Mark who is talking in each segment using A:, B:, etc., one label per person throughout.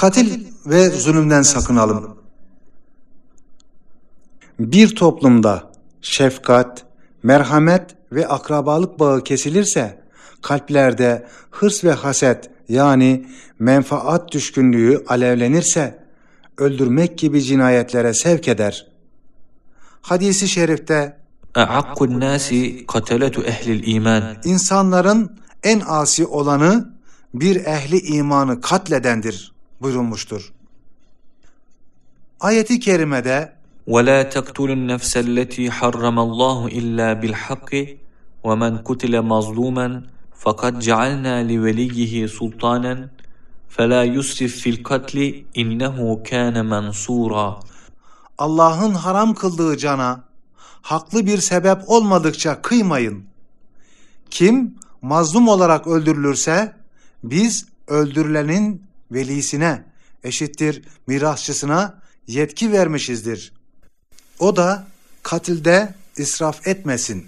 A: Katil ve zulümden sakınalım. Bir toplumda şefkat, merhamet ve akrabalık bağı kesilirse kalplerde hırs ve haset yani menfaat düşkünlüğü alevlenirse öldürmek gibi cinayetlere sevk eder. Hadisi şerifte
B: "A'akkun nasi kataletu ehlil iman."
A: İnsanların en asi olanı bir ehli imanı katledendir buyurulmuştur. Ayeti kerimede
B: وَلَا تَقْتُلُوا النَّفْسَ الَّتِي حَرَّمَ اللّٰهُ إِلَّا بِالْحَقِّ وَمَنْ قُتِلَ مَظْلُومًا فَقَدْ جَعَلْنَا لِوَلِيِّهِ سُلْطَانًا فَلَا يُسْرِفْ فِي الْقَتْلِ إِنَّهُ كَانَ مَنْصُورًا
A: Allah'ın haram kıldığı cana haklı bir sebep olmadıkça kıymayın. Kim mazlum olarak öldürülürse biz öldürülenin velisine eşittir mirasçısına yetki vermişizdir. O da katilde israf etmesin.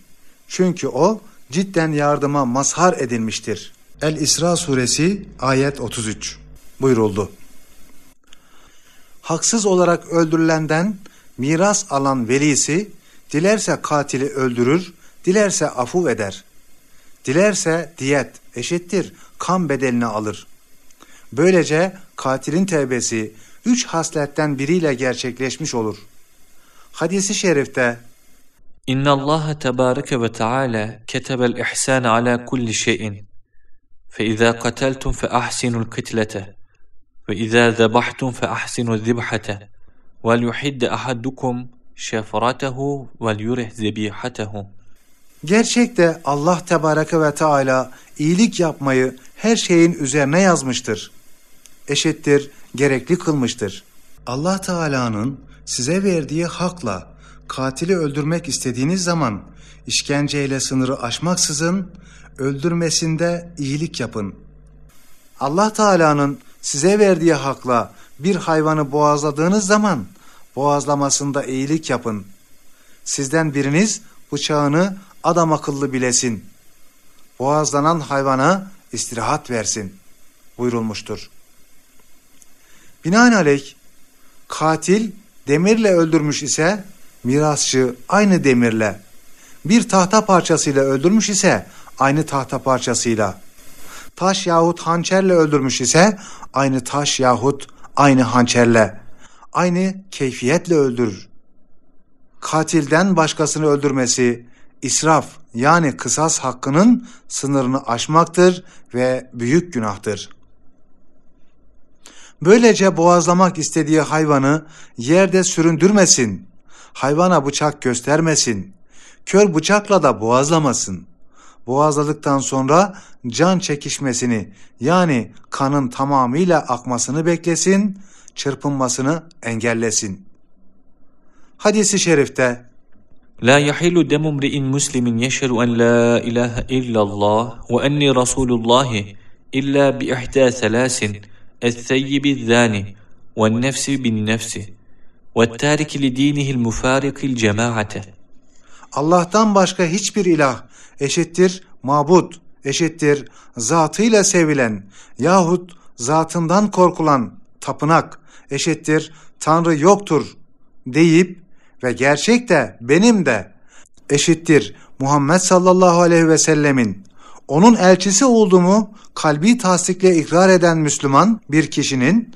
A: Çünkü o cidden yardıma mazhar edilmiştir. El-İsra suresi ayet 33 buyuruldu. Haksız olarak öldürülenden miras alan velisi dilerse katili öldürür, dilerse afu eder. Dilerse diyet eşittir kan bedelini alır. Böylece katilin tevbesi üç hasletten biriyle gerçekleşmiş olur. Hadisi şerifte
B: İnna Allah tebareke ve teala ketebel ihsan ala kulli şeyin. Fe iza kataltum fe ahsinul kitlete ve iza zabahtum fe ahsinul zibhate ve yuhidde ahadukum şefratehu ve yurih zebihatehu.
A: Gerçekte Allah Tebareke ve Teala iyilik yapmayı her şeyin üzerine yazmıştır. Eşittir, gerekli kılmıştır. Allah Teala'nın size verdiği hakla katili öldürmek istediğiniz zaman işkenceyle sınırı aşmaksızın öldürmesinde iyilik yapın. Allah Teala'nın size verdiği hakla bir hayvanı boğazladığınız zaman boğazlamasında iyilik yapın. Sizden biriniz bıçağını adam akıllı bilesin. Boğazlanan hayvana istirahat versin buyurulmuştur. Binaenaleyh katil demirle öldürmüş ise mirasçı aynı demirle, bir tahta parçasıyla öldürmüş ise aynı tahta parçasıyla, taş yahut hançerle öldürmüş ise aynı taş yahut aynı hançerle, aynı keyfiyetle öldürür. Katilden başkasını öldürmesi israf yani kısas hakkının sınırını aşmaktır ve büyük günahtır. Böylece boğazlamak istediği hayvanı yerde süründürmesin, hayvana bıçak göstermesin, kör bıçakla da boğazlamasın. Boğazladıktan sonra can çekişmesini yani kanın tamamıyla akmasını beklesin, çırpınmasını engellesin. Hadisi şerifte
B: لا يحل دم امرئ مسلم يشهد أن لا إله إلا الله وأني رسول الله إلا بإحدى ثلاث الثيب الزاني والنفس بالنفس والتارك لدينه المفارق الجماعة
A: Allah'tan başka hiçbir ilah eşittir mabut eşittir zatıyla sevilen yahut zatından korkulan tapınak eşittir Tanrı yoktur deyip ve gerçek de benim de eşittir Muhammed sallallahu aleyhi ve sellemin onun elçisi olduğumu kalbi tasdikle ikrar eden Müslüman bir kişinin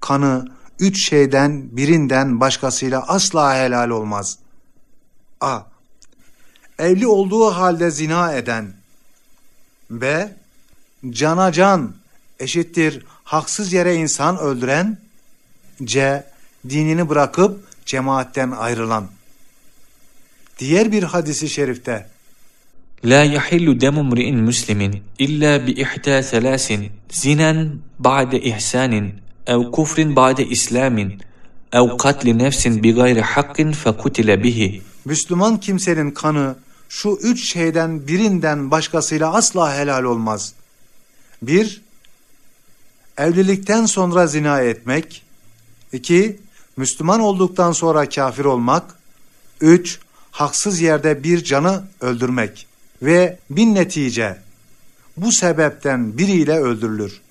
A: kanı üç şeyden birinden başkasıyla asla helal olmaz. A. Evli olduğu halde zina eden. B. Cana can eşittir haksız yere insan öldüren. C. Dinini bırakıp cemaatten ayrılan. Diğer bir hadisi şerifte
B: La yahillu demu mri'in muslimin illa bi ihta selasin zinen ba'de ihsanin ev kufrin ba'de islamin ev katli nefsin bi gayri hakkin fekutile bihi.
A: Müslüman kimsenin kanı şu üç şeyden birinden başkasıyla asla helal olmaz. Bir, evlilikten sonra zina etmek. iki, Müslüman olduktan sonra kafir olmak. Üç, haksız yerde bir canı öldürmek.'' Ve bin netice bu sebepten biriyle öldürülür.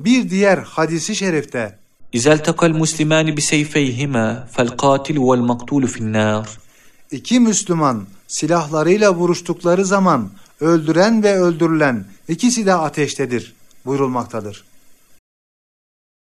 A: Bir diğer hadisi şerifte
B: إذا التقى المسلمان بسيفيهما فالقاتل والمقتول في النار
A: iki Müslüman silahlarıyla vuruştukları zaman öldüren ve öldürülen ikisi de ateştedir buyurulmaktadır.